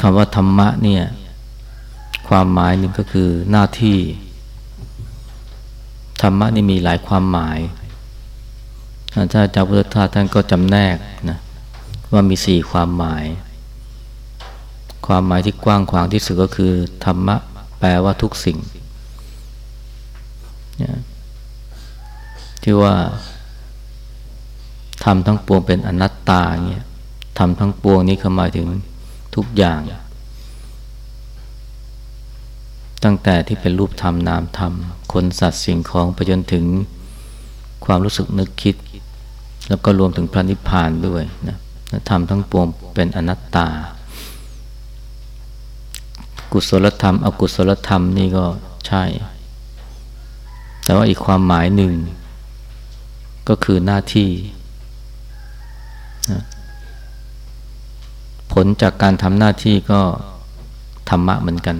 คำว่าธรรมะเนี่ยความหมายหนึ่งก็คือหน้าที่ ธรรมะนี่มีหลายความหมายถ้าอาจารย์พุทธทาสท่านก็จำแนกนะว่ามีสี่ความหมาย ความหมายที่กว้างขวางที่สุดก็คือ ธรรมะแปลว่าทุกสิ่งที่ว่าทำทั้งปวงเป็นอนัตตาเงี้ยทำทั้งปวงนี้เขาหมายถึง ทุกอย่าง ตั้งแต่ที่เป็นรูปธรรมนามธรรม คนสัตว์สิ่งของไปจนถึงความรู้สึกนึกคิด แล้วก็รวมถึงพระนิพพานด้วยนะทำทั้งปวงเป็นอนัตตา กุศลธรรม อกุศลธรรมนี่ก็ใช่ แต่ว่าอีกความหมายหนึ่ง ก็คือหน้าที่ ผลจากการทำหน้าที่ก็ธรรมะเหมือนกัน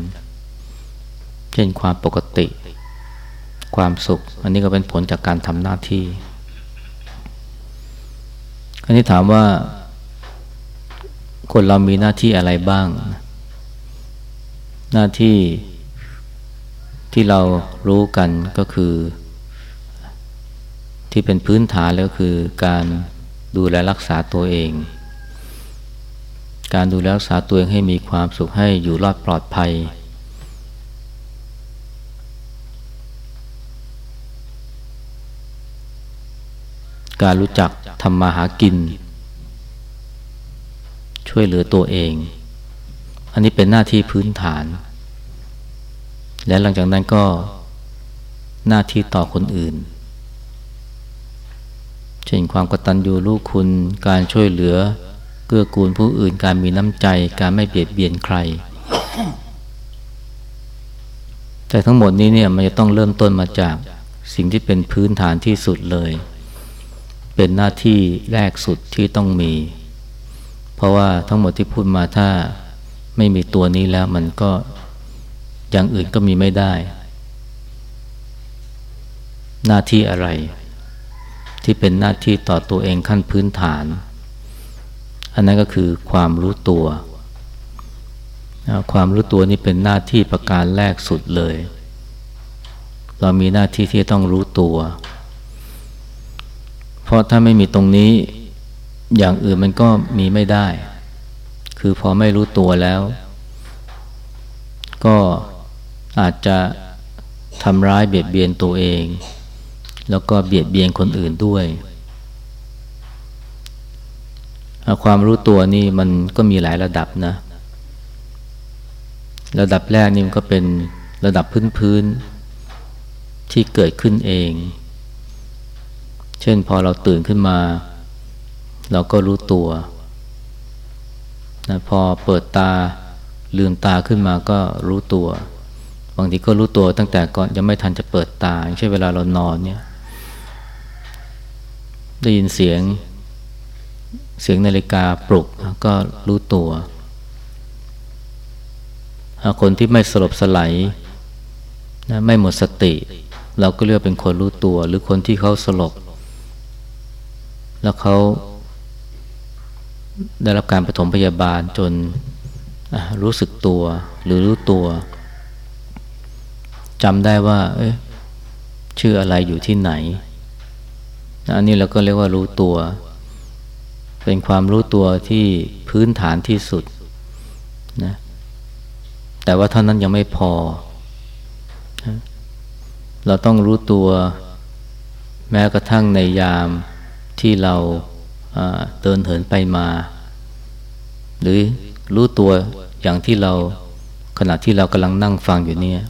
เช่นความปกติ ความสุข อันนี้ก็เป็นผลจากการทำหน้าที่อันนี้ถามว่า คนเรามีหน้าที่อะไรบ้าง หน้าที่ที่เรารู้กันก็คือ ที่เป็นพื้นฐานแล้วคือการดูแลรักษาตัวเอง การดูแลรักษาตัวเองให้มีความสุขให้อยู่รอดปลอดภัย การรู้จักทำมาหากิน ช่วยเหลือตัวเอง อันนี้เป็นหน้าที่พื้นฐาน และหลังจากนั้นก็หน้าที่ต่อคนอื่น เช่นความกตัญญูรู้คุณการช่วยเหลือ เกื้อกูลผู้อื่นการมีน้ำใจการไม่เบียดเบียนใคร แต่ทั้งหมดนี้เนี่ยมันจะต้องเริ่มต้นมาจากสิ่งที่เป็นพื้นฐานที่สุดเลย เป็นหน้าที่แรกสุดที่ต้องมี เพราะว่าทั้งหมดที่พูดมาถ้าไม่มีตัวนี้แล้วมันก็อย่างอื่นก็มีไม่ได้ หน้าที่อะไร ที่เป็นหน้าที่ต่อตัวเองขั้นพื้นฐาน อันนั้นก็คือความรู้ตัว ความรู้ตัวนี่เป็นหน้าที่ประการแรกสุดเลย เรามีหน้าที่ที่ต้องรู้ตัว เพราะถ้าไม่มีตรงนี้อย่างอื่นมันก็มีไม่ได้ คือพอไม่รู้ตัวแล้ว ก็อาจจะทำร้ายเบียดเบียนตัวเอง แล้วก็เบียดเบียนคนอื่นด้วย ความรู้ตัวนี่มันก็มีหลายระดับนะ ระดับแรกนี่มันก็เป็นระดับพื้นๆที่เกิดขึ้นเอง เช่นพอเราตื่นขึ้นมา เราก็รู้ตัวนะพอเปิดตาลืมตาขึ้นมาก็รู้ตัว บางทีก็รู้ตัวตั้งแต่ก่อนยังไม่ทันจะเปิดตาเช่นเวลาเรานอนเนี่ย ได้ยินเสียง เสียงนาฬิกาปลุกก็รู้ตัว คนที่ไม่สลบสไลนะไม่หมดสติ เราก็เรียกเป็นคนรู้ตัว หรือคนที่เขาสลบ แล้วเขาได้รับการปฐมพยาบาลจนรู้สึกตัวหรือรู้ตัวจำได้ว่าชื่ออะไรอยู่ที่ไหนอันนี้เราก็เรียกว่ารู้ตัว เป็นความรู้ตัวที่พื้นฐานที่สุดนะแต่ว่าเท่านั้นยังไม่พอ เราต้องรู้ตัวแม้กระทั่งในยามที่เราเดินเหินไปมา หรือรู้ตัวอย่างที่เราขณะที่เรากำลังนั่งฟังอยู่เนี่ย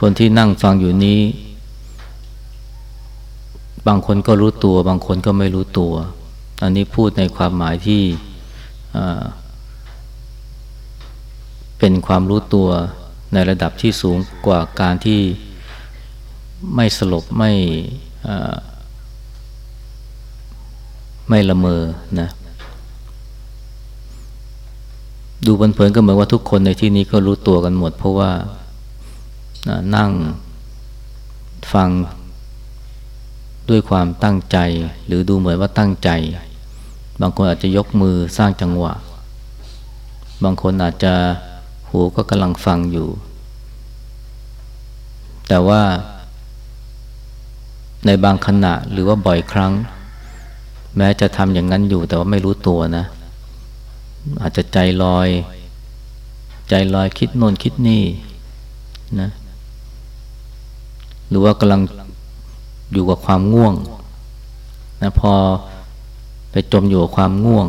คนที่นั่งฟังอยู่นี้ บางคนก็รู้ตัว บางคนก็ไม่รู้ตัว อันนี้พูดในความหมายที่เป็นความรู้ตัวในระดับที่สูงกว่าการที่ไม่สลบไม่ไม่ละเมอนะดูบนเพลินก็เหมือนว่าทุกคนในที่นี้ก็รู้ตัวกันหมด เพราะว่านั่งฟัง ด้วยความตั้งใจ หรือดูเหมือนว่าตั้งใจ บางคนอาจจะยกมือสร้างจังหวะ บางคนอาจจะหูก็กำลังฟังอยู่ แต่ว่า ในบางขณะหรือว่าบ่อยครั้ง แม้จะทำอย่างนั้นอยู่แต่ว่าไม่รู้ตัวนะ อาจจะใจลอย ใจลอยคิดโน่นคิดนี่นะหรือว่ากำลัง อยู่กับความง่วงนะพอไปจมอยู่กับความง่วง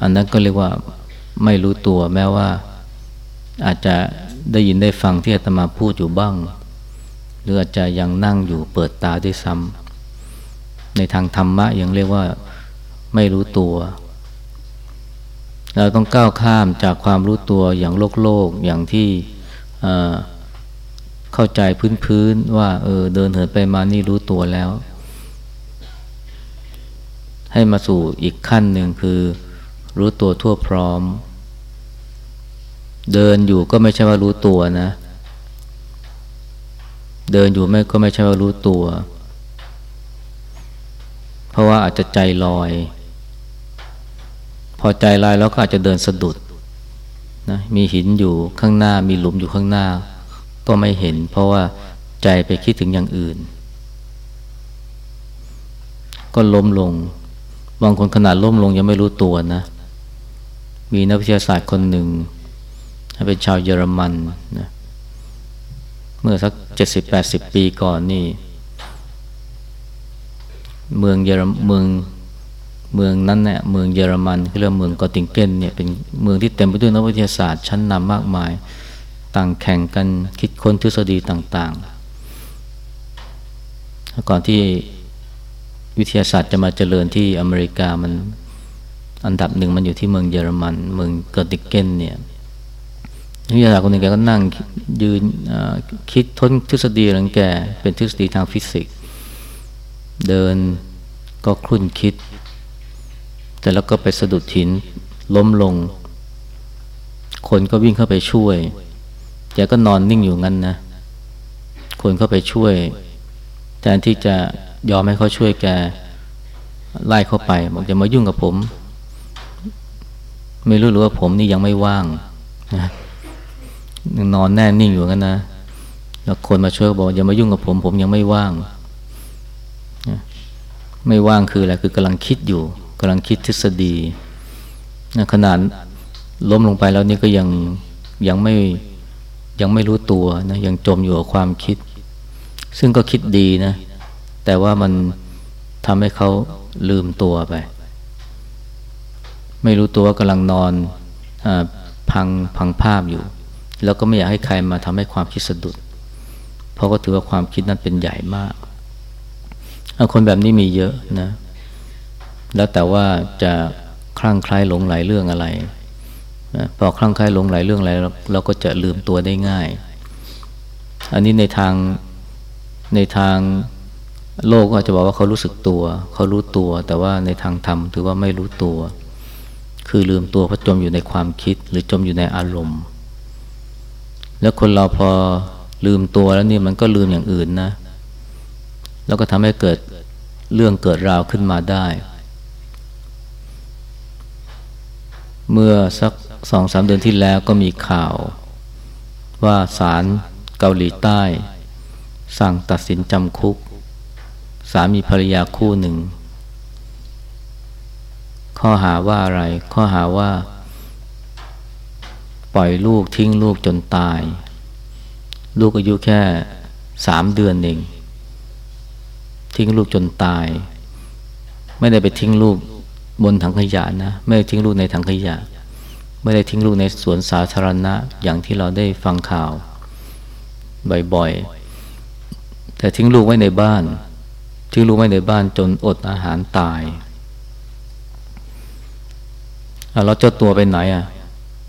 อันนั้นก็เรียกว่าไม่รู้ตัวแม้ว่า อาจจะได้ยินได้ฟังที่อาตมาพูดอยู่บ้าง หรืออาจจะยังนั่งอยู่เปิดตาด้วยซ้ำในทางธรรมะยังเรียกว่าไม่รู้ตัว เราต้องก้าวข้ามจากความรู้ตัวอย่างโลกโลกอย่างที่ เข้าใจพื้นๆว่าเออเดินเหินไปมานี่รู้ตัวแล้ว ให้มาสู่อีกขั้นหนึ่งคือ รู้ตัวทั่วพร้อม เดินอยู่ก็ไม่ใช่ว่ารู้ตัวนะ เดินอยู่ไม่ก็ไม่ใช่ว่ารู้ตัว เพราะว่าอาจจะใจลอย พอใจลอยแล้วก็อาจจะเดินสะดุดนะมีหินอยู่ข้างหน้ามีหลุมอยู่ข้างหน้า ก็ไม่เห็น เพราะว่าใจไปคิดถึงอย่างอื่น ก็ล้มลงบางคนขนาดล้มลงยังไม่รู้ตัวนะ มีนักวิทยาศาสตร์คนหนึ่งเป็นชาวเยอรมันนะเมื่อสักเจ็ดสิบแปดสิบปีก่อนนี่ เมืองเยอรเมืองเมืองนั้นเนี่ยเมืองเยอรมันเรียกเมืองกอติงเกนเนี่ยเป็นเมืองที่เต็มไปด้วยนักวิทยาศาสตร์ชั้นนำมากมาย ต่างแข่งกันคิดค้นทฤษฎีต่างๆ ก่อนที่วิทยาศาสตร์จะมาเจริญที่อเมริกามันอันดับหนึ่งมันอยู่ที่เมืองเยอรมัน เมืองเกอร์ติเกนเนี่ยวิทยาศาสตร์คนหนึ่งแกก็นั่งยืนคิดทนทฤษฎีหลังแกเป็นทฤษฎีทางฟิสิกส์ เดินก็คลุ่นคิด แต่แล้วก็ไปสะดุดหินล้มลง คนก็วิ่งเข้าไปช่วย แกก็นอนนิ่งอยู่งั้นนะ คนเข้าไปช่วยแทนที่จะยอมให้เขาช่วยแกไล่เข้าไปบอกจะมายุ่งกับผม ไม่รู้หรือว่าผมนี่ยังไม่ว่างนะนอนแน่นิ่งอยู่งั้นนะแล้วคนมาช่วยบอกอย่ามายุ่งกับผม ผมยังไม่ว่างไม่ว่างคืออะไรคือกำลังคิดอยู่กำลังคิดทฤษฎีขนาดล้มลงไปแล้วนี่ก็ยังยังไม่ ยังไม่รู้ตัวนะยังจมอยู่กับความคิด ซึ่งก็คิดดีนะ แต่ว่ามันทำให้เขาลืมตัวไป ไม่รู้ตัวว่ากำลังนอนอพังพังภาพอยู่ แล้วก็ไม่อยากให้ใครมาทำให้ความคิดสะดุด เพราะก็ถือว่าความคิดนั้นเป็นใหญ่มากคนแบบนี้มีเยอะนะ แล้วแต่ว่าจะคลั่งคล้ายหลงไหลเรื่องอะไร นะพอคลั่งไคล้หลงไหลเรื่องอะไรเราก็จะลืมตัวได้ง่าย อันนี้ในทางในทางโลกก็อาจจะบอกว่าเขารู้สึกตัวเขารู้ตัว แต่ว่าในทางธรรมถือว่าไม่รู้ตัว คือลืมตัวเพราะจมอยู่ในความคิดหรือจมอยู่ในอารมณ์ แล้วคนเราพอลืมตัวแล้วนี่มันก็ลืมอย่างอื่นนะ แล้วก็ทำให้เกิดเรื่องเกิดราวขึ้นมาได้ เมื่อสัก สองสามเดือนที่แล้วก็มีข่าว ว่าศาลเกาหลีใต้ สั่งตัดสินจำคุก สามีภรรยาคู่หนึ่ง ข้อหาว่าอะไร ข้อหาว่า ปล่อยลูกทิ้งลูกจนตาย ลูกอายุแค่สามเดือนเองทิ้งลูกจนตาย ไม่ได้ไปทิ้งลูกบนถังขยะนะ ไม่ได้ทิ้งลูกในถังขยะ ไม่ได้ทิ้งลูกในสวนสาธารณะอย่างที่เราได้ฟังข่าว บ่อยๆ แต่ทิ้งลูกไว้ในบ้าน ทิ้งลูกไว้ในบ้านจนอดอาหารตายเราเจ้าตัวไปไหนอะ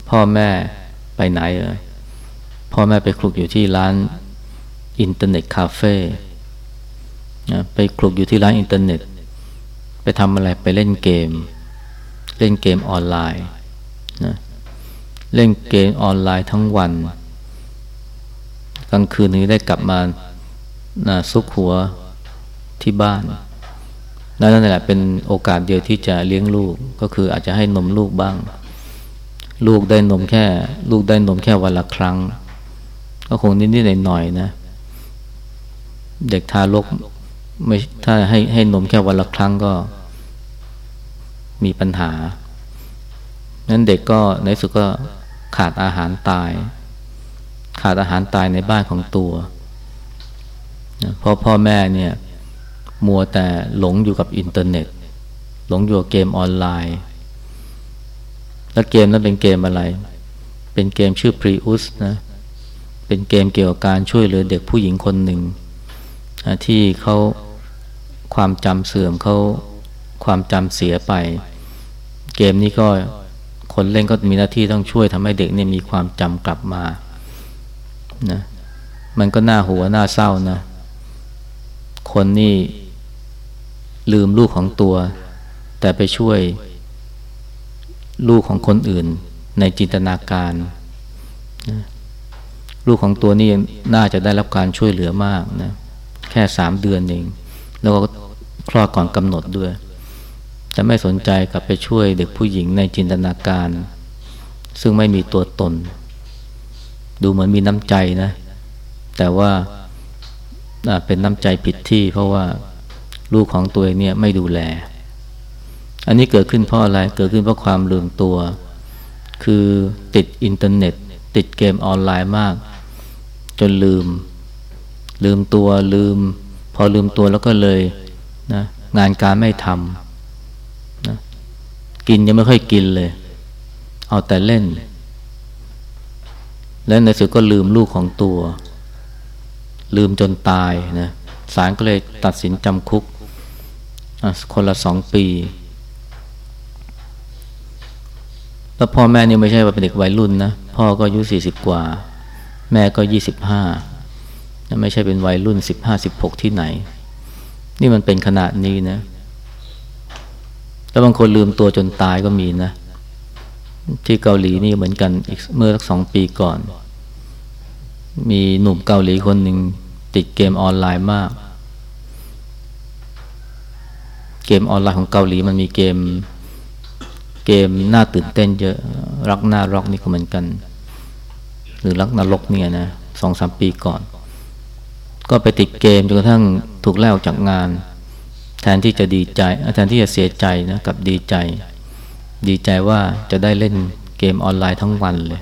พ่อแม่ไปไหนเอ่ยพ่อแม่ไปคลุกอยู่ที่ร้านอินเทอร์เน็ตคาเฟ่ไปคลุกอยู่ที่ร้านอินเทอร์เน็ต ไปทำอะไรไปเล่นเกม เล่นเกมออนไลน์ นะเล่นเกมออนไลน์ทั้งวัน กลางคืนนี้ได้กลับมานะซุกหัวที่บ้านนั่นแหละเป็นโอกาสเดียวที่จะเลี้ยงลูกก็คืออาจจะให้นมลูกบ้าง ลูกได้นมแค่ ลูกได้นมแค่วันละครั้ง ก็คงนิดๆหน่อยๆนะ เด็กทารกไม่ถ้าให้ให้นมแค่วันละครั้งก็มีปัญหา นั้นเด็กก็ในสุดก็ขาดอาหารตาย ขาดอาหารตายในบ้านของตัวเพราะพ่อแม่เนี่ยมัวแต่หลงอยู่กับอินเทอร์เน็ต หลงอยู่กับเกมออนไลน์ แล้วเกมนั้นเป็นเกมอะไร เป็นเกมชื่อ Prius นะเป็นเกมเกี่ยวกับการช่วยเหลือเด็กผู้หญิงคนหนึ่งที่เขาความจำเสื่อมเขาความจำเสียไป เกมนี้ก็ คนเล่นก็มีหน้าที่ต้องช่วยทำให้เด็กเนี่ยมีความจำกลับมานะมันก็น่าหัวน่าเศร้านะ คนนี่ลืมลูกของตัว แต่ไปช่วยลูกของคนอื่นในจินตนาการนะลูกของตัวนี่น่าจะได้รับการช่วยเหลือมากนะแค่สามเดือนเอง แล้วก็คลอดก่อนกำหนดด้วย จะไม่สนใจกลับไปช่วยเด็กผู้หญิงในจินตนาการ ซึ่งไม่มีตัวตน ดูเหมือนมีน้ำใจนะ แต่ว่าเป็นน้ำใจผิดที่ เพราะว่าลูกของตัวเองเนี่ยไม่ดูแล อันนี้เกิดขึ้นเพราะอะไร เกิดขึ้นเพราะความลืมตัว คือติดอินเทอร์เน็ต ติดเกมออนไลน์มาก จนลืม ลืมตัวลืม พอลืมตัวแล้วก็เลยนะงานการไม่ทำ กินยังไม่ค่อยกินเลย เอาแต่เล่น และในสุดก็ลืมลูกของตัว ลืมจนตายนะศาลก็เลยตัดสินจำคุก คนละสองปี แล้วพ่อแม่นี่ไม่ใช่ว่าเป็นเด็กวัยรุ่นนะ พ่อก็อายุสี่สิบกว่า แม่ก็ยี่สิบห้าไม่ใช่เป็นวัยรุ่นสิบห้าสิบหกที่ไหน นี่มันเป็นขนาดนี้นะ แล้วบางคนลืมตัวจนตายก็มีนะ ที่เกาหลีนี่เหมือนกันอีกเมื่อสักสองปีก่อน มีหนุ่มเกาหลีคนหนึ่งติดเกมออนไลน์มาก เกมออนไลน์ของเกาหลีมันมีเกม เกมน่าตื่นเต้นเยอะ รักหน้าร็อกนี่ก็เหมือนกัน หรือรักนรกเนี่ยนะสองสามปีก่อน ก็ไปติดเกมจนกระทั่งถูกไล่ออกจากงาน แทนที่จะดีใจแทนที่จะเสียใจนะกับดีใจ ดีใจว่าจะได้เล่นเกมออนไลน์ทั้งวันเลย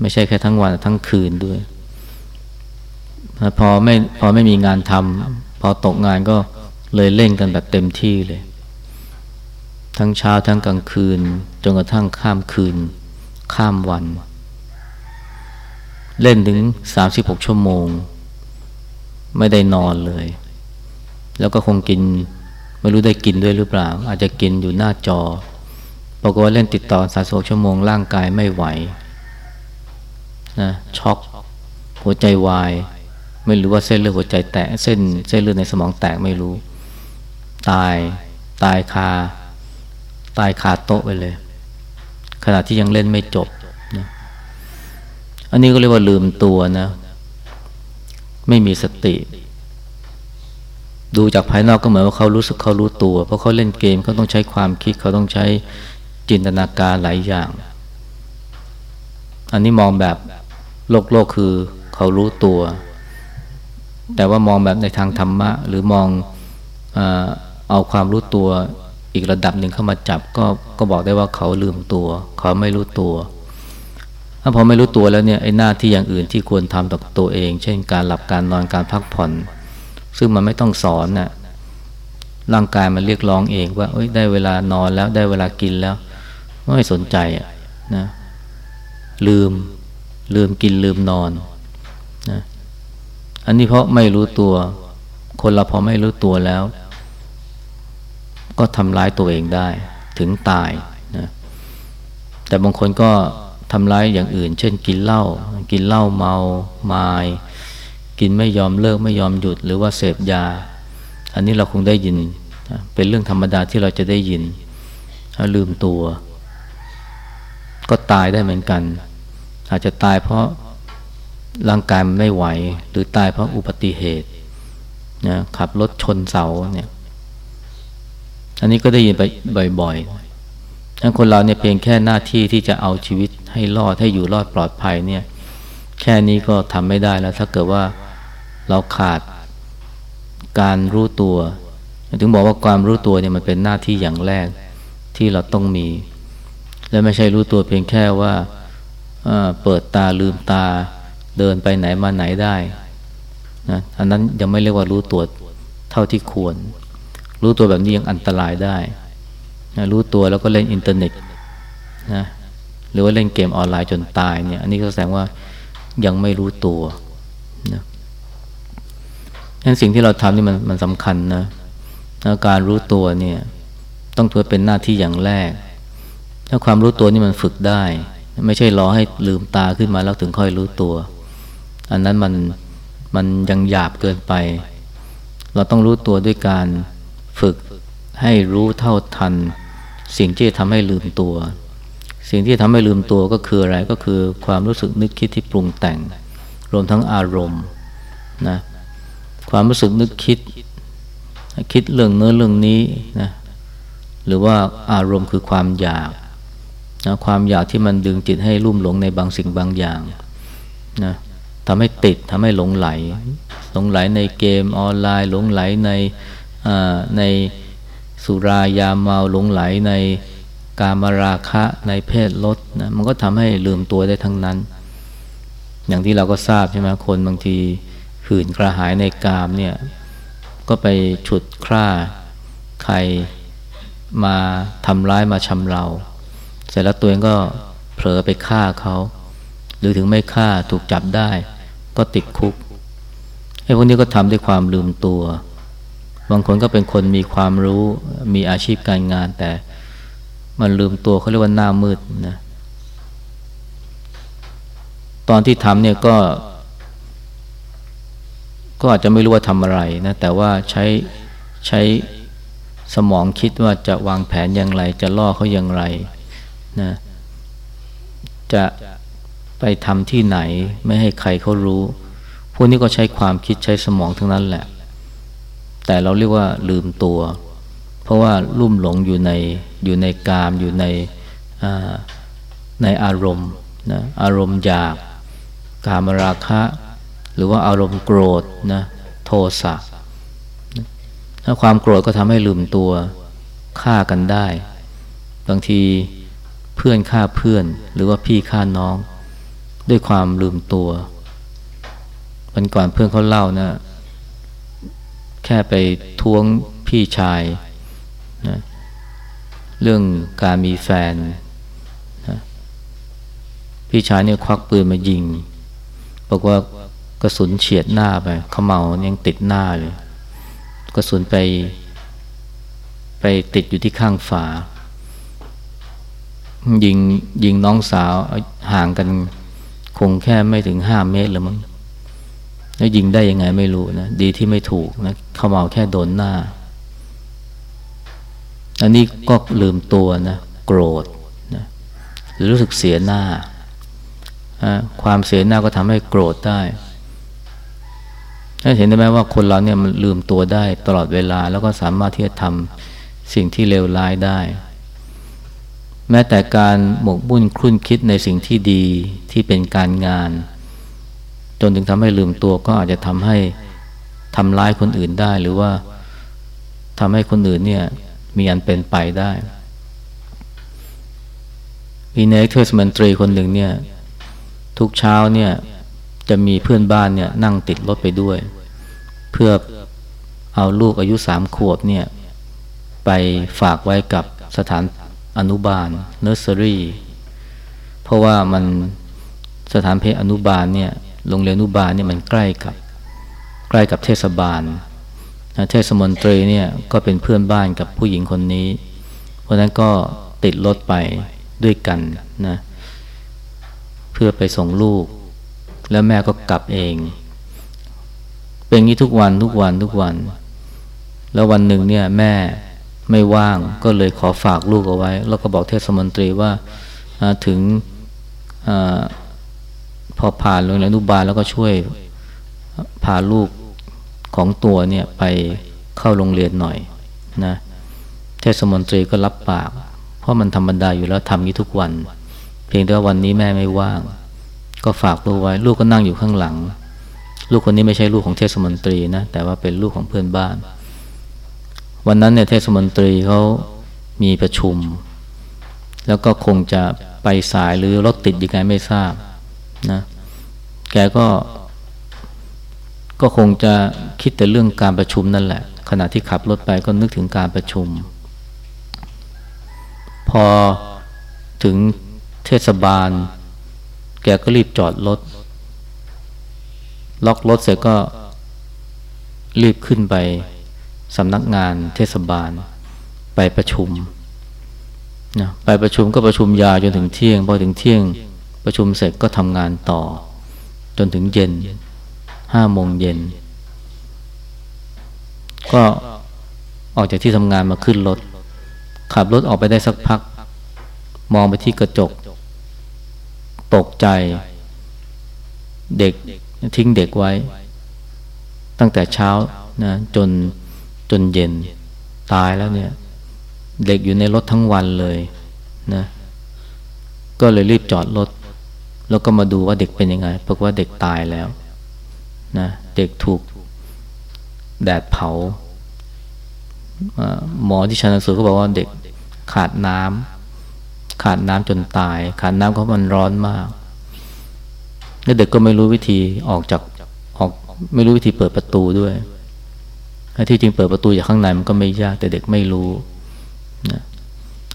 ไม่ใช่แค่ทั้งวันทั้งคืนด้วยพอไม่พอไม่มีงานทำพอตกงานก็เลยเล่นกันแบบเต็มที่เลย ทั้งเช้าทั้งกลางคืนจนกระทั่งข้ามคืน ข้ามวัน เล่นถึงสามสิบหกชั่วโมง ไม่ได้นอนเลย แล้วก็คงกิน ไม่รู้ได้กินด้วยหรือเปล่า อาจจะกินอยู่หน้าจอปรากฏว่าเล่นติดต่อสาสชั่วโมงร่างกายไม่ไหวนะช็อกหัวใจวาย ไม่รู้ว่าเส้นเลือดหัวใจแตกเส้นเส้นเลือดในสมองแตกไม่รู้ ตายตายคา ตายคาโต๊ะไปเลย ขณะที่ยังเล่นไม่จบนะอันนี้ก็เรียกว่าลืมตัวนะ ไม่มีสติ ดูจากภายนอกก็เหมือนว่าเขารู้สึกเขารู้ตัว เพราะเขาเล่นเกมเขาต้องใช้ความคิดเขาต้องใช้จินตนาการหลายอย่าง อันนี้มองแบบโลกโลกคือเขารู้ตัว แต่ว่ามองแบบในทางธรรมะ หรือมองเอาความรู้ตัวอีกระดับหนึ่งเข้ามาจับก็ก็บอกได้ว่าเขาลืมตัว เขาไม่รู้ตัว ถ้าพอไม่รู้ตัวแล้วเนี่ยไอ้หน้าที่อย่างอื่นที่ควรทำต่อตัวเอง เช่นการหลับการนอนการพักผ่อน ซึ่งมันไม่ต้องสอนนะ่ะร่างกายมันเรียกร้องเองว่าเอ้ยได้เวลานอนแล้วได้เวลากินแล้ว ไม่สนใจอะนะลืมลืมกินลืมนอนนะอันนี้เพราะไม่รู้ตัว คนเราพอไม่รู้ตัวแล้ว ก็ทำร้ายตัวเองได้ถึงตายนะแต่บางคนก็ทำร้ายอย่างอื่น เช่นกินเหล้ากินเหล้าเมาไมา กินไม่ยอมเลิกไม่ยอมหยุดหรือว่าเสพยา อันนี้เราคงได้ยิน เป็นเรื่องธรรมดาที่เราจะได้ยินถ้าลืมตัว ก็ตายได้เหมือนกัน อาจจะตายเพราะร่างกายมันไม่ไหว หรือตายเพราะอุบัติเหตุนะขับรถชนเสาเนี่ยอันนี้ก็ได้ยินไปบ่อยๆทั้งคนเราเนี่ยเพียงแค่หน้าที่ที่จะเอาชีวิตให้รอดให้อยู่รอดปลอดภัยเนี่ย แค่นี้ก็ทำไม่ได้แล้ว ถ้าเกิดว่า เราขาดการรู้ตัว ถึงบอกว่าความรู้ตัวเนี่ยมันเป็นหน้าที่อย่างแรกที่เราต้องมี และไม่ใช่รู้ตัวเพียงแค่ว่าเปิดตาลืมตาเดินไปไหนมาไหนได้นะอันนั้นยังไม่เรียกว่ารู้ตัวเท่าที่ควร รู้ตัวแบบนี้ยังอันตรายได้นะรู้ตัวแล้วก็เล่นอินเทอร์เน็ตนะหรือว่าเล่นเกมออนไลน์จนตายเนี่ย อันนี้ก็แสดงว่ายังไม่รู้ตัว งั้นสิ่งที่เราทำนี่มันมันสำคัญนะนะการรู้ตัวเนี่ยต้องถือเป็นหน้าที่อย่างแรก ถ้าความรู้ตัวนี่มันฝึกได้ ไม่ใช่รอให้ลืมตาขึ้นมาแล้วถึงค่อยรู้ตัว อันนั้นมันมันยังหยาบเกินไป เราต้องรู้ตัวด้วยการฝึกให้รู้เท่าทัน สิ่งที่ทำให้ลืมตัว สิ่งที่ทำให้ลืมตัวก็คืออะไรก็คือความรู้สึกนึกคิดที่ปรุงแต่ง รวมทั้งอารมณ์นะ ความรู้สึกนึกคิด คิดเรื่องเนื้อเรื่องนี้นะหรือว่าอารมณ์คือความอยากนะความอยากที่มันดึงจิตให้ลุ่มหลงในบางสิ่งบางอย่างนะทำให้ติดทำให้หลงไหล หลงไหลในเกมออนไลน์ หลงไหลในในสุรายาเมาหลงไหลในกามราคะในเพศลดนะมันก็ทำให้ลืมตัวได้ทั้งนั้น อย่างที่เราก็ทราบใช่ไหมคนบางที หื่นกระหายในกามเนี่ยก็ไปฉุดคร่าใครมาทำร้ายมาชำเราเสร็จแล้วตัวเองก็เผลอไปฆ่าเขาหรือถึงไม่ฆ่าถูกจับได้ ก็ติดคุกไอ้พวกนี้ก็ทำด้วยความลืมตัว บางคนก็เป็นคนมีความรู้มีอาชีพการงานแต่ มันลืมตัวเขาเรียกว่าหน้ามืดนะตอนที่ทำเนี่ยก็ ก็อาจจะไม่รู้ว่าทำอะไรนะแต่ว่าใช้ใช้สมองคิดว่าจะวางแผนอย่างไร จะล่อเขาอย่างไรนะจะไปทำที่ไหนไม่ให้ใครเขารู้ พวกนี้ก็ใช้ความคิดใช้สมองทั้งนั้นแหละ แต่เราเรียกว่าลืมตัว เพราะว่าลุ่มหลงอยู่ในอยู่ในกามอยู่ในในอารมณ์นะอารมณ์อยาก กามราคะ หรือว่าอารมณ์โกรธนะโทสะถ้าความโกรธก็ทำให้ลืมตัวฆ่ากันได้ บางทีเพื่อนฆ่าเพื่อน หรือว่าพี่ฆ่าน้อง ด้วยความลืมตัววันก่อนเพื่อนเขาเล่านะแค่ไปท้วงพี่ชายนะเรื่องการมีแฟนนะพี่ชายเนี่ยควักปืนมายิงบอกว่า กระสุนเฉียดหน้าไปเขาเมายังติดหน้าเลย กระสุนไป ไปติดอยู่ที่ข้างฝา ยิงยิงน้องสาวห่างกันคงแค่ไม่ถึงห้าเมตรหรือมั้งแล้วยิงได้ยังไงไม่รู้นะ ดีที่ไม่ถูกนะเข้ามาแค่โดนหน้า อันนี้ก็ลืมตัวนะ โกรธนะหรือรู้สึกเสียหน้า ความเสียหน้าก็ทำให้โกรธได้ เห็นได้ไหมว่าคนเราเนี่ยมันลืมตัวได้ตลอดเวลาแล้วก็สามารถที่จะทำสิ่งที่เลวร้ายได้ แม้แต่การหมกบุ่นคลุ่นคิดในสิ่งที่ดีที่เป็นการงาน จนถึงทำให้ลืมตัวก็อาจจะทำให้ทำร้ายคนอื่นได้ หรือว่าทำให้คนอื่นเนี่ยมีอันเป็นไปได้มีนายเทศมนตรีคนหนึ่งเนี่ยทุกเช้าเนี่ย จะมีเพื่อนบ้านเนี่ยนั่งติดรถไปด้วย เพื่อเอาลูกอายุสามขวบเนี่ยไปฝากไว้กับสถานอนุบาลเนอร์เซอรี่เพราะว่ามันสถานเพศอนุบาลเนี่ยโรงเรียนอนุบาลเนี่ยมันใกล้กับใกล้กับเทศบาลเทศมนตรีเนี่ยก็เป็นเพื่อนบ้านกับผู้หญิงคนนี้ เพราะนั้นก็ติดรถไปด้วยกันนะเพื่อไปส่งลูก แล้วแม่ก็กลับเอง เป็นอย่างนี้ทุกวันทุกวันทุกวัน แล้ววันหนึ่งเนี่ยแม่ไม่ว่างก็เลยขอฝากลูกเอาไว้ แล้วก็บอกเทศมนตรีว่าถึงอพอผ่านโรงเรียนอนุบาลแล้วก็ช่วยพาลูกของตัวเนี่ยไปเข้าโรงเรียนหน่อยนะเทศมนตรีก็รับปาก เพราะมันธรรมดาอยู่แล้วทำนี้ทุกวัน เพียงแต่ว่าวันนี้แม่ไม่ว่าง ก็ฝากลูกไว้ ลูกก็นั่งอยู่ข้างหลัง ลูกคนนี้ไม่ใช่ลูกของเทศมนตรีนะ แต่ว่าเป็นลูกของเพื่อนบ้าน วันนั้นเนี่ยเทศมนตรีเขามีประชุม แล้วก็คงจะไปสายหรือรถติดยังไงไม่ทราบนะ แกก็ ก็คงจะคิดแต่เรื่องการประชุมนั่นแหละ ขณะที่ขับรถไปก็นึกถึงการประชุม พอถึงเทศบาล กก็รีบจอดรถล็อกรถเสร็จก็รีบขึ้นไปสำนักงานเทศบาลไปประชุมนะไปประชุมก็ประชุมยาวจนถึงเที่ยงพอถึงเที่ยงประชุมเสร็จก็ทำงานต่อ จนถึงเย็นห้าโมงเย็น ก็ออกจากที่ทำงานมาขึ้นรถ ขับรถออกไปได้สักพัก มองไปที่กระจก ตกใจ เด็กทิ้งเด็กไว้ ตั้งแต่เช้านะจนจนเย็นตายแล้วเนี่ย เด็กอยู่ในรถทั้งวันเลยนะก็เลยรีบจอดรถ แล้วก็มาดูว่าเด็กเป็นยังไงเพราะว่าเด็กตายแล้วนะเด็กถูกแดดเผาหมอที่ชันสูตรเขาบอกว่าเด็กขาดน้ำ ขาดน้ำจนตาย ขาดน้ำเพราะมันร้อนมากแล้วเด็กก็ไม่รู้วิธีออกจากออกไม่รู้วิธีเปิดประตูด้วยที่จริงเปิดประตูจากข้างในมันก็ไม่ยากแต่เด็กไม่รู้นะ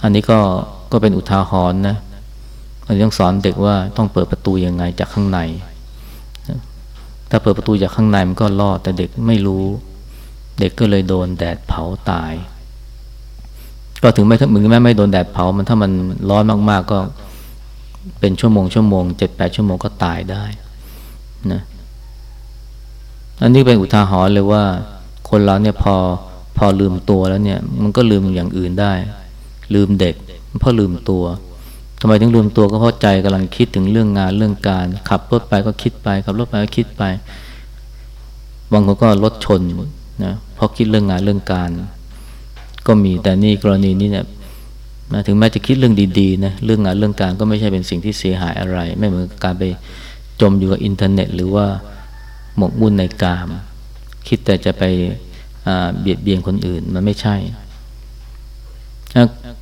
อันนี้ก็ก็เป็นอุทาหรณ์นะอันนี้ต้องสอนเด็กว่าต้องเปิดประตูยังไงจากข้างในถ้าเปิดประตูจากข้างในมันก็รอดแต่เด็กไม่รู้ เด็กก็เลยโดนแดดเผาตาย ก็ถึงไม่ถึงแม้ไม่โดนแดดเผา มันถ้ามันร้อนมากๆก็เป็นชั่วโมงชั่วโมงเจ็ดแปดชั่วโมงก็ตายได้นะอันนี้เป็นอุทาหรณ์เลยว่า คนเราเนี่ยพอพอลืมตัวแล้วเนี่ย มันก็ลืมอย่างอื่นได้ ลืมเด็กเพราะลืมตัวทำไมถึงลืมตัวก็เพราะใจกำลังคิดถึงเรื่องงานเรื่องการ ขับรถไปก็คิดไป ขับรถไปก็คิดไปบางคนก็รถชนนะเพราะคิดเรื่องงานเรื่องการ ก็มีแต่นี่กรณีนี้เนี่ยนะถึงแม้จะคิดเรื่องดีๆนะเรื่องงานเรื่องการก็ไม่ใช่เป็นสิ่งที่เสียหายอะไร ไม่เหมือนการไปจมอยู่กับอินเทอร์เน็ต หรือว่าหมกมุ่นในกาม คิดแต่จะไปเบียดเบียนคนอื่นมันไม่ใช่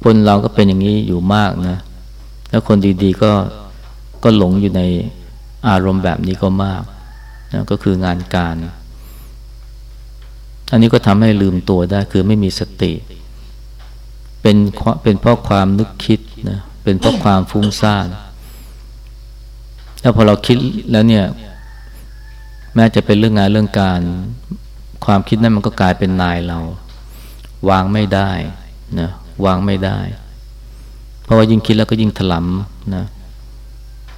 คนเราก็เป็นอย่างนี้อยู่มากนะ แล้วคนดีๆก็ก็หลงอยู่ในอารมณ์แบบนี้ก็มากนะก็คืองานการ อันนี้ก็ทำให้ลืมตัวได้คือไม่มีสติ เป็นเป็นเพราะความนึกคิดนะเป็นเพราะความฟุ้งซ่านแล้วพอเราคิดแล้วเนี่ย แม้จะเป็นเรื่องงานเรื่องการ ความคิดนั้นมันก็กลายเป็นนายเรา วางไม่ได้นะวางไม่ได้ เพราะว่ายิ่งคิดแล้วก็ยิ่งถลำนะ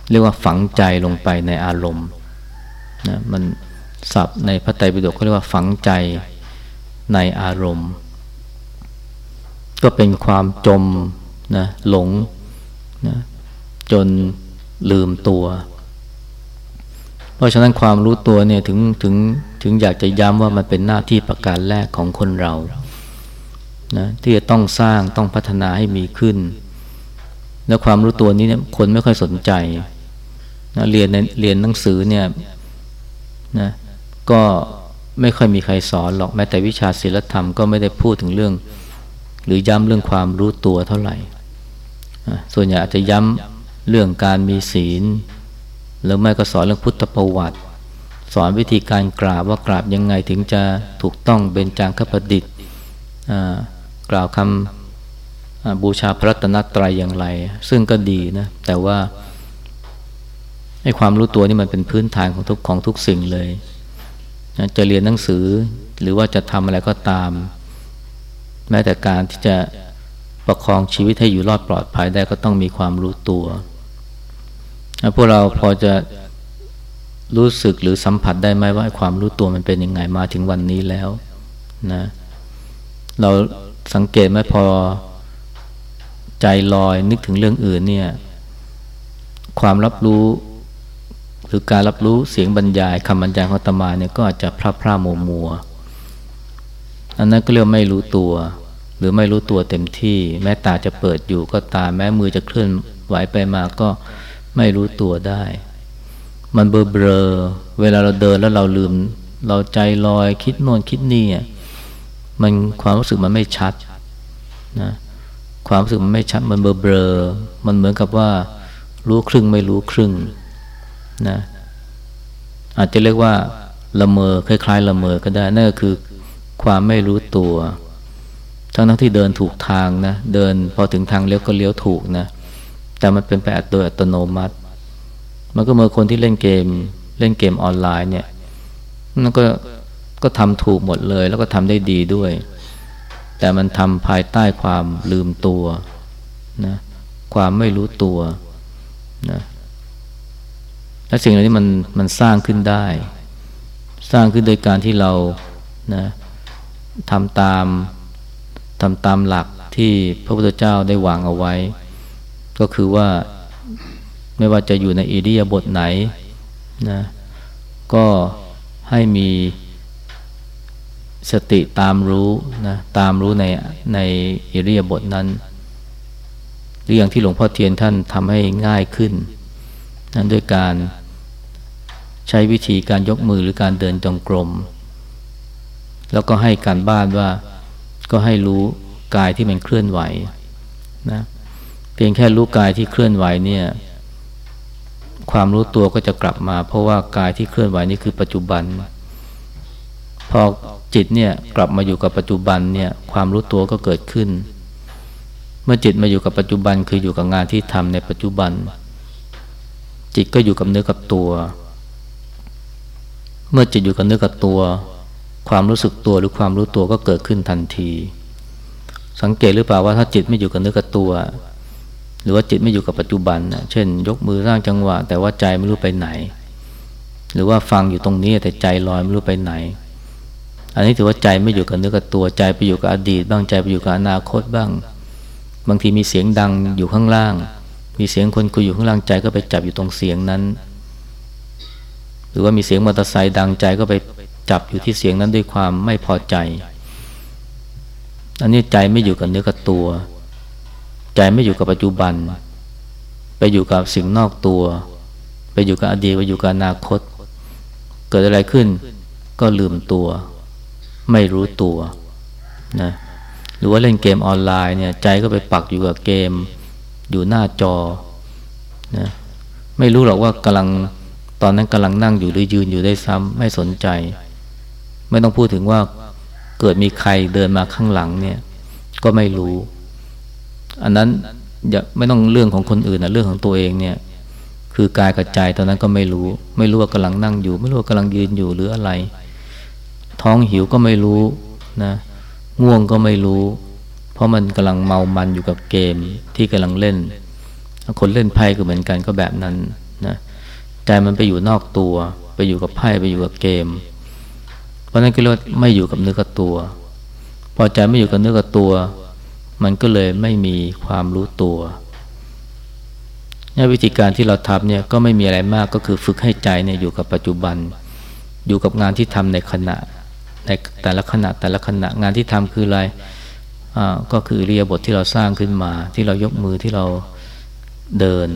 เรียกว่าฝังใจลงไปในอารมณ์นะมันศัพท์ในพระไตรปิฎกเขาเรียกว่าฝังใจ ในอารมณ์ ก็เป็นความจมนะหลงนะจนลืมตัว เพราะฉะนั้นความรู้ตัวเนี่ยถึงถึงถึงอยากจะย้ำว่ามันเป็นหน้าที่ประการแรกของคนเรานะที่จะต้องสร้างต้องพัฒนาให้มีขึ้น แล้วความรู้ตัวนี้เนี่ยคนไม่ค่อยสนใจนะเรียนในเรียนหนังสือเนี่ยนะก็ ไม่ค่อยมีใครสอนหรอกแม้แต่วิชาศิลธรรมก็ไม่ได้พูดถึงเรื่อง หรือย้ำเรื่องความรู้ตัวเท่าไหร่ ส่วนใหญ่อาจจะย้ำเรื่องการมีศีลหรือไม่ก็สอนเรื่องพุทธประวัติ สอนวิธีการกราบว่ากราบยังไงถึงจะถูกต้องเบญจางคประดิษฐ์กล่าวคำบูชาพระตนตรัยอย่างไร ซึ่งก็ดีนะแต่ว่าให้ความรู้ตัวนี่มันเป็นพื้นฐานของทุกของทุกสิ่งเลย จะเรียนหนังสือหรือว่าจะทำอะไรก็ตาม แม้แต่การที่จะประคองชีวิตให้อยู่รอดปลอดภัยได้ก็ต้องมีความรู้ตัวนะพวกเราพอจะรู้สึกหรือสัมผัสได้ไหมว่าความรู้ตัวมันเป็นยังไงมาถึงวันนี้แล้วนะเราสังเกตไหมพอใจลอยนึกถึงเรื่องอื่นเนี่ย ความรับรู้ หรือการรับรู้เสียงบรรยายคำบรรยายของอาตมาเนี่ยก็อาจจะพร่าพร่ามัวมัวอันนั้นก็เรียกไม่รู้ตัว หรือไม่รู้ตัวเต็มที่ แม้ตาจะเปิดอยู่ก็ตามแม้มือจะเคลื่อนไหวไปมาก็ไม่รู้ตัวได้ มันเบลอเบลอเวลาเราเดินแล้วเราลืม เราใจลอยคิดโน่นคิดนี่มันความรู้สึกมันไม่ชัดนะความรู้สึกมันไม่ชัดมันเบลอเบลอมันเหมือนกับว่ารู้ครึ่งไม่รู้ครึ่ง นะอาจจะเรียกว่าละเมอคล้ายๆละเมอก็ได้นั่นก็คือความไม่รู้ตัว ทั้งทั้งที่เดินถูกทางนะเดินพอถึงทางเลี้ยวก็เลี้ยวถูกนะแต่มันเป็นไปโดยอัตโนมัติ มันก็เหมือนคนที่เล่นเกม เล่นเกมออนไลน์เนี่ยมันก็ก็ทำถูกหมดเลย แล้วก็ทำได้ดีด้วย แต่มันทำภายใต้ความลืมตัวนะความไม่รู้ตัวนะ และสิ่งเหล่านี้มันมันสร้างขึ้นได้ สร้างขึ้นโดยการที่เรานะทำตามทำตามหลักที่พระพุทธเจ้าได้วางเอาไว้ ก็คือว่าไม่ว่าจะอยู่ในอิริยาบถไหนนะก็ให้มีสติตามรู้นะตามรู้ในในอิริยาบถนั้นหรือองที่หลวงพ่อเทียนท่านทำให้ง่ายขึ้น นั้นด้วยการ ใช้วิธีการยกมือหรือการเดินจงกรม แล้วก็ให้การบ้านว่าก็ให้รู้กายที่มันเคลื่อนไหวนะเพียงแค่รู้กายที่เคลื่อนไหวเนี่ยความรู้ตัวก็จะกลับมา เพราะว่ากายที่เคลื่อนไหวนี่คือปัจจุบัน พอจิตเนี่ยกลับมาอยู่กับปัจจุบันเนี่ยความรู้ตัวก็เกิดขึ้น เมื่อจิตมาอยู่กับปัจจุบันคืออยู่กับงานที่ทำในปัจจุบัน จิตก็อยู่กับเนื้อกับตัว เมื่อจิตอยู่กับเนื้อกับตัว ความรู้สึกตัวหรือความรู้ตัวก็เกิดขึ้นทันที สังเกตหรือเปล่าว่าถ้าจิตไม่อยู่กับเนื้อกับตัว หรือว่าจิตไม่อยู่กับปัจจุบันเช่น ยกมือสร้างจังหวะ แต่ว่าใจไม่รู้ไปไหน หรือว่าฟังอยู่ตรงนี้แต่ใจลอยไม่รู้ไปไหน อันนี้ถือว่าใจไม่อยู่กับเนื้อกับตัวใจไปอยู่กับอดีต บ้างใจไปอยู่กับอนาคตบ้าง บางทีมีเสียงดังอยู่ข้างล่าง มีเสียงคนคุยอยู่ข้างล่างใจก็ไปจับอยู่ตรงเสียงนั้น หรือว่ามีเสียงมอเตอร์ไซค์ดังใจก็ไปจับอยู่ที่เสียงนั้นด้วยความไม่พอใจ อันนี้ใจไม่อยู่กับเนื้อกับตัว ใจไม่อยู่กับปัจจุบัน ไปอยู่กับสิ่งนอกตัว ไปอยู่กับอดีตไปอยู่กับอนาคต เกิดอะไรขึ้นก็ลืมตัว ไม่รู้ตัวนะหรือว่าเล่นเกมออนไลน์เนี่ยใจก็ไปปักอยู่กับเกม อยู่หน้าจอนะไม่รู้หรอกว่ากำลัง ตอนนั้นกำลังนั่งอยู่หรือยืนอยู่ได้ซ้ำไม่สนใจ ไม่ต้องพูดถึงว่าเกิดมีใครเดินมาข้างหลังเนี่ย ก็ไม่รู้ อันนั้นอย่าไม่ต้องเรื่องของคนอื่นนะเรื่องของตัวเองเนี่ย คือกายกับใจตอนนั้นก็ไม่รู้ ไม่รู้ว่ากำลังนั่งอยู่ ไม่รู้ว่ากำลังยืนอยู่หรืออะไร ท้องหิวก็ไม่รู้นะง่วงก็ไม่รู้ เพราะมันกำลังเมามันอยู่กับเกมที่กำลังเล่น คนเล่นไพ่ก็เหมือนกันก็แบบนั้นนะ ใจมันไปอยู่นอกตัว ไปอยู่กับไพ่ไปอยู่กับเกม เพราะนั้นก็เรียกไม่อยู่กับเนื้อกับตัว พอใจไม่อยู่กับเนื้อกับตัว มันก็เลยไม่มีความรู้ตัวนี่วิธีการที่เราทำเนี่ยก็ไม่มีอะไรมากก็คือฝึกให้ใจเนี่ยอยู่กับปัจจุบัน อยู่กับงานที่ทำในขณะในแต่ละขณะแต่ละขณะงานที่ทำคืออะไรอ่าก็คือเรียบทที่เราสร้างขึ้นมา ที่เรายกมือที่เราเดิน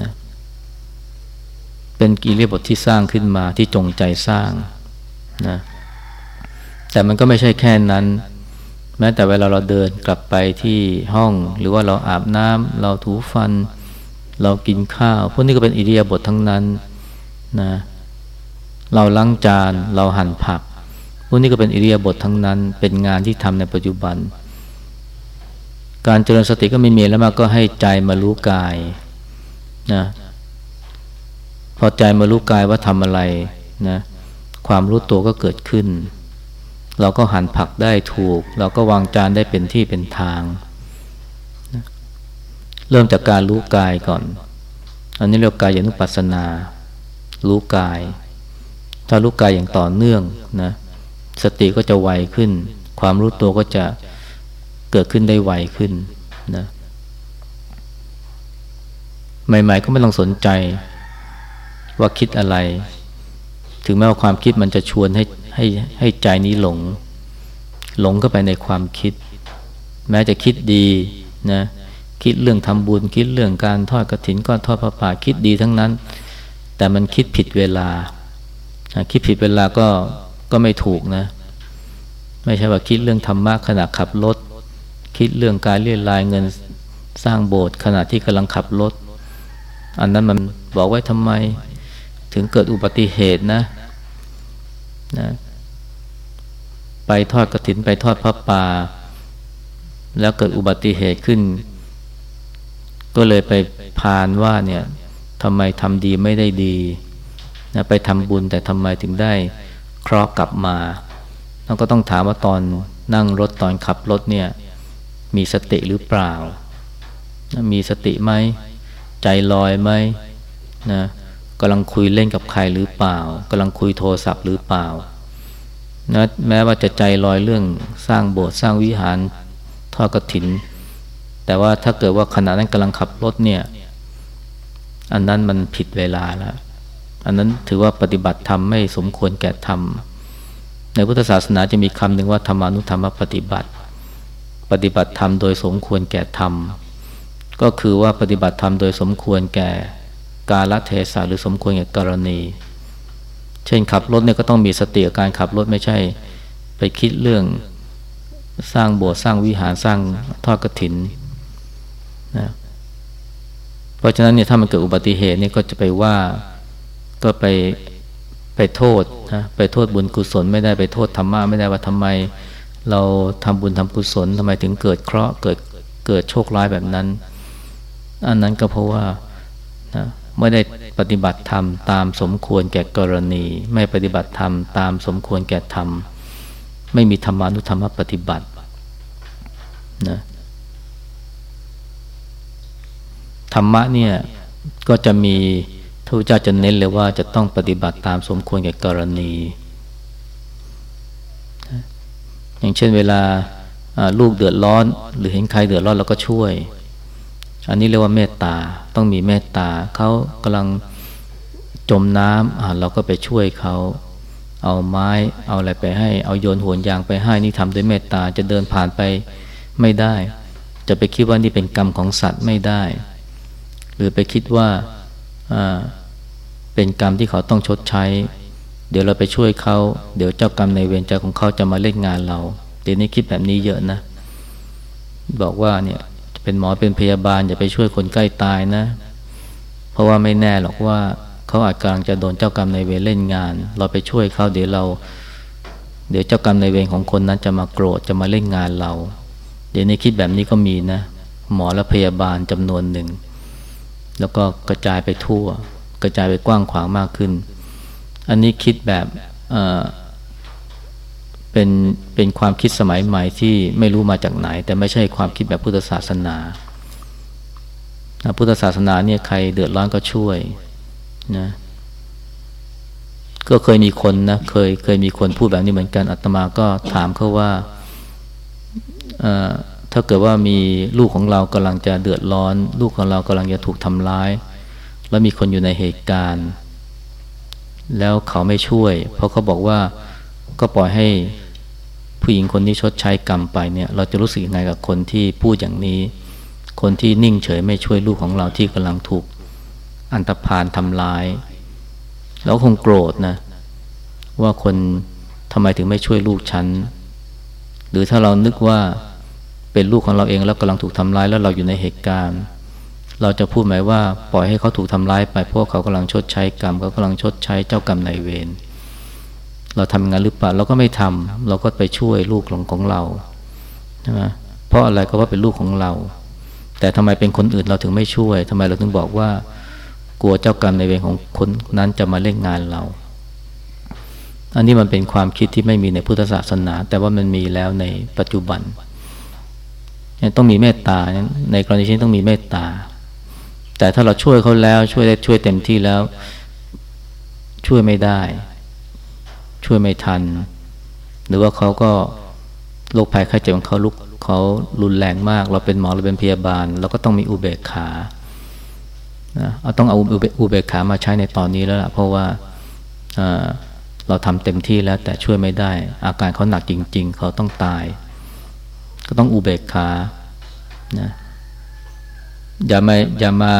นะ เป็นกิริยาบทที่สร้างขึ้นมาที่จงใจสร้างนะแต่มันก็ไม่ใช่แค่นั้น แม้แต่เวลาเราเดินกลับไปที่ห้อง หรือว่าเราอาบน้ำเราถูฟัน เรากินข้าว พวกนี้ก็เป็นอิริยาบถทั้งนั้นนะเราล้างจานเราหั่นผัก พวกนี้ก็เป็นอิริยาบถทั้งนั้น เป็นงานที่ทำในปัจจุบัน การเจริญสติก็ไม่มีแล้วมาก็ให้ใจมารู้กายนะ พอใจมารู้กายว่าทำอะไรนะความรู้ตัวก็เกิดขึ้น เราก็หันผักได้ถูก เราก็วางจานได้เป็นที่เป็นทางนะเริ่มจากการรู้กายก่อน อันนี้เรียกกายยานุปัสสนา รู้กาย ถ้ารู้กายอย่างต่อเนื่องนะสติก็จะไวขึ้น ความรู้ตัวก็จะเกิดขึ้นได้ไวขึ้นนะใหม่ ๆ ก็ไม่ต้องสนใจ ว่าคิดอะไร ถึงแม้ว่าความคิดมันจะชวนให้ให้ให้ใจนี้หลง หลงเข้าไปในความคิด แม้จะคิดดีนะคิดเรื่องทำบุญคิดเรื่องการทอดกระถินก็ทอดพระป่าคิดดีทั้งนั้น แต่มันคิดผิดเวลา คิดผิดเวลาก็ก็ไม่ถูกนะ ไม่ใช่ว่าคิดเรื่องธรรมะขณะขับรถคิดเรื่องการเรียรายเงินสร้างโบสถ์ขณะที่กำลังขับรถอันนั้นมันบอกไว้ทำไม ถึงเกิดอุบัติเหตุนะนะไปทอดกระถินไปทอดพระป่า แล้วเกิดอุบัติเหตุขึ้น ก็เลยไปพานว่าเนี่ยทำไมทำดีไม่ได้ดีนะไปทำบุญแต่ทำไมถึงได้เคราะห์กลับมาเราก็ต้องถามว่าตอนนั่งรถตอนขับรถเนี่ยมีสติหรือเปล่า มีสติไหม ใจลอยไหมนะ กำลังคุยเล่นกับใครหรือเปล่ากำลังคุยโทรศัพท์หรือเปล่านะแม้ว่าจะใจลอยเรื่องสร้างโบสถ์สร้างวิหารทอดกระถิน แต่ว่าถ้าเกิดว่าขณะนั้นกำลังขับรถเนี่ยอันนั้นมันผิดเวลาแล้ว อันนั้นถือว่าปฏิบัติธรรมไม่สมควรแก่ธรรม ในพุทธศาสนาจะมีคำหนึ่งว่าธรรมานุธรรมปฏิบัติ ปฏิบัติธรรมโดยสมควรแก่ธรรม ก็คือว่าปฏิบัติธรรมโดยสมควรแก่ กาลเทศะหรือสมควรแก่กรณี เช่นขับรถเนี่ยก็ต้องมีสติการขับรถไม่ใช่ ไปคิดเรื่องสร้างโบสถ์สร้างวิหารสร้างทอดกระถินนะเพราะฉะนั้นเนี่ยถ้ามันเกิดอุบัติเหตุเนี่ยก็จะไปว่าก็ไปไปโทษนะไปโทษบุญกุศลไม่ได้ไปโทษธรรมะไม่ได้ว่าทำไม เราทำบุญทำกุศลทำไมถึงเกิดเคราะห์เกิดเกิดโชคร้ายแบบนั้น อันนั้นก็เพราะว่านะ ไม่ได้ปฏิบัติธรรมตามสมควรแก่กรณี ไม่ปฏิบัติธรรมตามสมควรแก่ธรรม ไม่มีธรรมานุธรรมปฏิบัตินะธรรมะเนี่ยก็จะมีทูตเจ้าจะเน้นเลยว่าจะต้องปฏิบัติตามสมควรแก่กรณี อย่างเช่นเวลาลูกเดือดร้อน หรือเห็นใครเดือดร้อนเราก็ช่วย อันนี้เรียกว่าเมตตาต้องมีเมตตาเขากำลังจมน้ำเราก็ไปช่วยเขาเอาไม้เอาอะไรไปให้ เอาโยนห่วงยางไปให้นี่ทำด้วยเมตตาจะเดินผ่านไปไม่ได้ จะไปคิดว่านี่เป็นกรรมของสัตว์ไม่ได้ หรือไปคิดว่าเป็นกรรมที่เขาต้องชดใช้ เดี๋ยวเราไปช่วยเขาเดี๋ยวเจ้ากรรมในเวรใจของเขาจะมาเล่นงานเราเดี๋ยวนี้คิดแบบนี้เยอะนะ บอกว่าเนี่ย เป็นหมอเป็นพยาบาลอย่าไปช่วยคนใกล้ตายนะ เพราะว่าไม่แน่หรอกว่าเขาอาจกำลังจะโดนเจ้ากรรมในเวรเล่นงาน เราไปช่วยเขาเดี๋ยวเรา เดี๋ยวเจ้ากรรมในเวรของคนนั้นจะมาโกรธจะมาเล่นงานเรา เดี๋ยวในคิดแบบนี้ก็มีนะ หมอและพยาบาลจำนวนหนึ่ง แล้วก็กระจายไปทั่ว กระจายไปกว้างขวางมากขึ้น อันนี้คิดแบบ เป็นเป็นความคิดสมัยใหม่ที่ไม่รู้มาจากไหน แต่ไม่ใช่ความคิดแบบพุทธศาสนาพุทธศาสนาเนี่ยใครเดือดร้อนก็ช่วยนะก็เคยมีคนนะเคยเคยมีคนพูดแบบนี้เหมือนกันอาตมาก็ถามเขาว่าถ้าเกิดว่ามีลูกของเรากำลังจะเดือดร้อน ลูกของเรากำลังจะถูกทำร้าย แล้วมีคนอยู่ในเหตุการณ์ แล้วเขาไม่ช่วย เพราะเขาบอกว่า ก็ปล่อยให้ผู้หญิงคนนี้ชดใช้กรรมไปเนี่ย เราจะรู้สึกยังไงกับคนที่พูดอย่างนี้ คนที่นิ่งเฉยไม่ช่วยลูกของเราที่กำลังถูกอันตรพานทำร้ายเราคงโกรธนะ ว่าคนทำไมถึงไม่ช่วยลูกฉัน หรือถ้าเรานึกว่าเป็นลูกของเราเองแล้วกำลังถูกทำร้ายแล้วเราอยู่ในเหตุการณ์ เราจะพูดไหมว่าปล่อยให้เขาถูกทำร้ายไปเพราะเขากำลังชดใช้กรรมเขากำลังชดใช้เจ้ากรรมนายเวร เราทำงานหรือเปล่าเราก็ไม่ทำเราก็ไปช่วยลูกของของเราใช่ไหมเพราะอะไรก็ว่าะเป็นลูกของเรา แต่ทำไมเป็นคนอื่นเราถึงไม่ช่วยทำไมเราถึงบอกว่า กลัวเจ้ากรรมในเวรของคนนั้นจะมาเล่นงานเรา อันนี้มันเป็นความคิดที่ไม่มีในพุทธศาสนา แต่ว่ามันมีแล้วในปัจจุบันต้องมีเมตตาในกรณีนี้ต้องมีเมตตา แต่ถ้าเราช่วยเขาแล้วช่วยได้ช่วยเต็มที่แล้ว ช่วยไม่ได้ ช่วยไม่ทัน หรือว่าเขาก็โรคภัยไข้เจ็บของเขาลุกเขารุนแรงมาก เราเป็นหมอเราเป็นพยาบาล เราก็ต้องมีอุเบกขาเอาต้องเอาอุเบกขามาใช้ในตอนนี้แล้วล่ะเพราะว่าเราทำเต็มที่แล้วแต่ช่วยไม่ได้ อาการเขาหนักจริง ๆ เขาต้องตาย ก็ต้องอุเบกขานะอย่ามาอย่ามา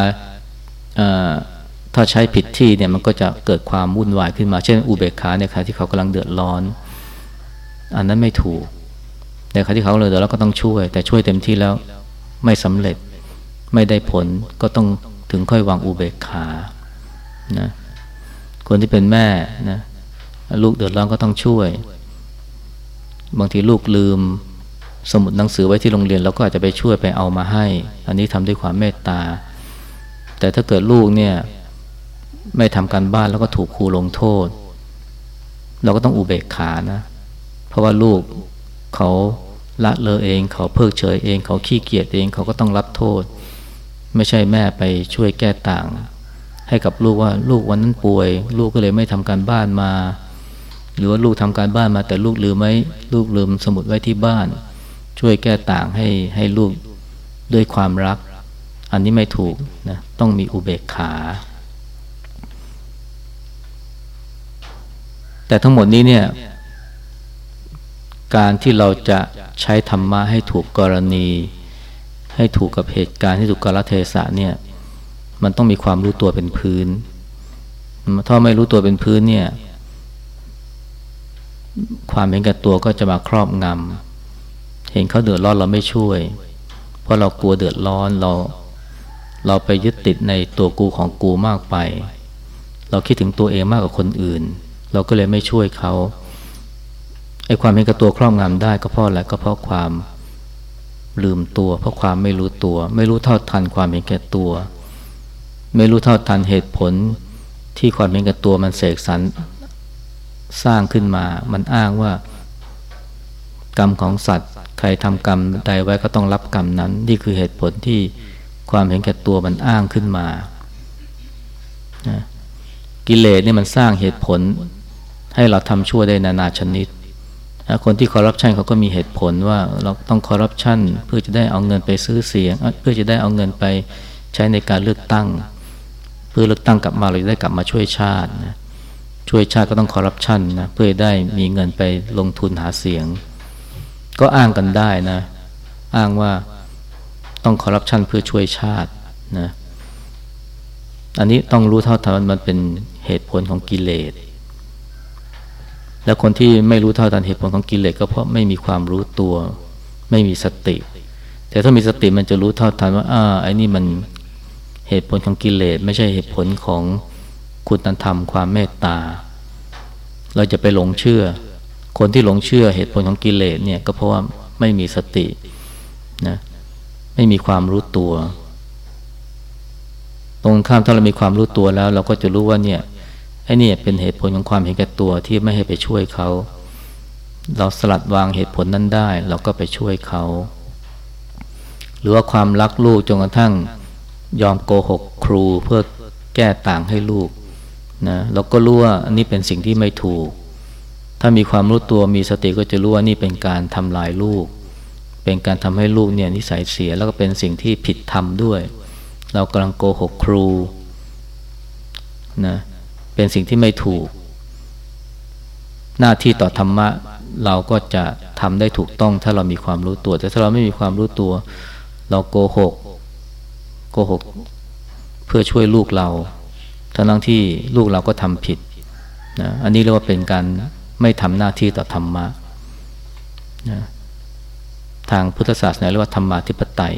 ถ้าใช้ผิดที่เนี่ยมันก็จะเกิดความวุ่นวายขึ้นมา เช่นอุเบกขาในขณะที่เขากำลังเดือดร้อน อันนั้นไม่ถูกในขณะที่เขาเลยเดือดร้อนก็ต้องช่วย แต่ช่วยเต็มที่แล้วไม่สำเร็จไม่ได้ผลก็ต้องถึงค่อยวางอุเบกขานะคนที่เป็นแม่นะลูกเดือดร้อนก็ต้องช่วย บางทีลูกลืมสมุดหนังสือไว้ที่โรงเรียนเราก็อาจจะไปช่วยไปเอามาให้ อันนี้ทำด้วยความเมตตา แต่ถ้าเกิดลูกเนี่ย ไม่ทำการบ้านแล้วก็ถูกครูลงโทษ เราก็ต้องอุเบกขานะ เพราะว่าลูกเขาละเลอเอง เขาเพิกเฉยเอง เขาขี้เกียจเองเขาก็ต้องรับโทษ ไม่ใช่แม่ไปช่วยแก้ต่าง ให้กับลูกว่าลูกวันนั้นป่วย ลูกก็เลยไม่ทำการบ้านมา หรือว่าลูกทำการบ้านมา แต่ลูกลืมไหมลูกลืมสมุดไว้ที่บ้าน ช่วยแก้ต่างให้ให้ลูกด้วยความรัก อันนี้ไม่ถูกนะต้องมีอุเบกขา แต่ทั้งหมดนี้เนี่ย การที่เราจะใช้ธรรมะให้ถูกกรณี ให้ถูกกับเหตุการณ์ให้ถูกกาลเทศะเนี่ย มันต้องมีความรู้ตัวเป็นพื้น ถ้าไม่รู้ตัวเป็นพื้นเนี่ย ความเห็นแก่ตัวก็จะมาครอบงำเห็นเขาเดือดร้อนเราไม่ช่วย เพราะเรากลัวเดือดร้อนเราเราไปยึดติดในตัวกูของกูมากไป เราคิดถึงตัวเองมากกว่าคนอื่น เราก็เลยไม่ช่วยเขาไอ้ความเห็นกับตัวครอบงำได้ก็เพราะอะไรก็เพราะความลืมตัว เพราะความไม่รู้ตัว ไม่รู้เท่าทันความเห็นแก่ตัว ไม่รู้เท่าทันเหตุผลที่ความเห็นแก่ตัวมันเสกสรรสร้างขึ้นมา มันอ้างว่ากรรมของสัตว์ ใครทำกรรมใดไว้ก็ต้องรับกรรมนั้น นี่คือเหตุผลที่ความเห็นแก่ตัวมันอ้างขึ้นมานะกิเลสเนี่ยมันสร้างเหตุผล ให้เราทำชั่วได้นานาชนิด คนที่คอร์รัปชันเขาก็มีเหตุผลว่าเราต้องคอร์รัปชันเพื่อจะได้เอาเงินไปซื้อเสียง เพื่อจะได้เอาเงินไปใช้ในการเลือกตั้ง เพื่อเลือกตั้งกลับมาเราจะได้กลับมาช่วยชาตินะช่วยชาติก็ต้องคอร์รัปชันนะเพื่อได้มีเงินไปลงทุนหาเสียง ก็อ้างกันได้นะ อ้างว่าต้องคอร์รัปชันเพื่อช่วยชาตินะอันนี้ต้องรู้เท่าทันมันเป็นเหตุผลของกิเลส แล้วคนที่ไม่รู้เท่าทันเหตุผลของกิเลสก็เพราะไม่มีความรู้ตัว ไม่มีสติ แต่ถ้ามีสติมันจะรู้เท่าทันว่าอ่าไอ้นี่มันเหตุผลของกิเลสไม่ใช่เหตุผลของคุณธรรมความเมตตา เราจะไปหลงเชื่อ คนที่หลงเชื่อเหตุผลของกิเลสเนี่ยก็เพราะว่าไม่มีสตินะไม่มีความรู้ตัว ตรงข้ามถ้าเรามีความรู้ตัวแล้ว เราก็จะรู้ว่าเนี่ย ไอ้นี่เป็นเหตุผลของความเห็นแก่ตัวที่ไม่ให้ไปช่วยเขา เราสลัดวางเหตุผลนั้นได้ เราก็ไปช่วยเขา หรือว่าความรักลูกจนกระทั่งยอมโกหกครูเพื่อแก้ต่างให้ลูกนะเราก็รู้ว่าอันนี้เป็นสิ่งที่ไม่ถูก ถ้ามีความรู้ตัวมีสติก็จะรู้ว่านี่เป็นการทำลายลูก เป็นการทำให้ลูกเนี่ยนิสัยเสียแล้วก็เป็นสิ่งที่ผิดธรรมด้วย เรากำลังโกหกครูนะ เป็นสิ่งที่ไม่ถูก หน้าที่ต่อธรรมะเราก็จะทำได้ถูกต้องถ้าเรามีความรู้ตัว แต่ถ้าเราไม่มีความรู้ตัว เราโกหกโกหก เพื่อช่วยลูกเราทั้งที่ลูกเราก็ทำผิดนะอันนี้เรียกว่าเป็นการไม่ทำหน้าที่ต่อธรรมะนะทางพุทธศาสนาเรียกว่าธรรมาธิปไตย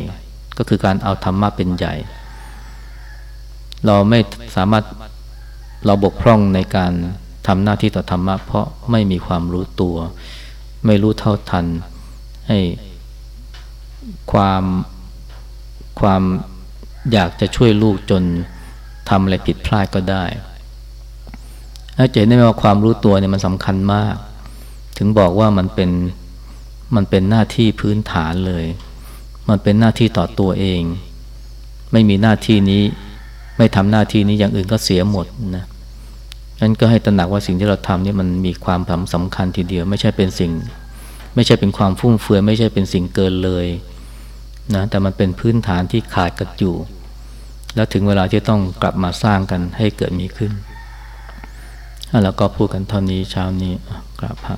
ก็คือการเอาธรรมะเป็นใหญ่ เราไม่สามารถ เราบกพร่องในการทำหน้าที่ต่อธรรมะเพราะไม่มีความรู้ตัว ไม่รู้เท่าทันให้ความความอยากจะช่วยลูกจนทำอะไรผิดพลาดก็ได้ถ้าเจนได้ว่าความรู้ตัวเนี่ยมันสำคัญมาก ถึงบอกว่ามันเป็นมันเป็นหน้าที่พื้นฐานเลย มันเป็นหน้าที่ต่อตัวเอง ไม่มีหน้าที่นี้ ไม่ทำหน้าที่นี้อย่างอื่นก็เสียหมดนะนั้นก็ให้ตระหนักว่าสิ่งที่เราทำนี่มันมีความสำคัญทีเดียว ไม่ใช่เป็นสิ่ง ไม่ใช่เป็นความฟุ่มเฟือยไม่ใช่เป็นสิ่งเกินเลยนะแต่มันเป็นพื้นฐานที่ขาดกันอยู่ แล้วถึงเวลาที่ต้องกลับมาสร้างกันให้เกิดมีขึ้นแล้วก็พูดกันเท่านี้เช้านี้กราบพระ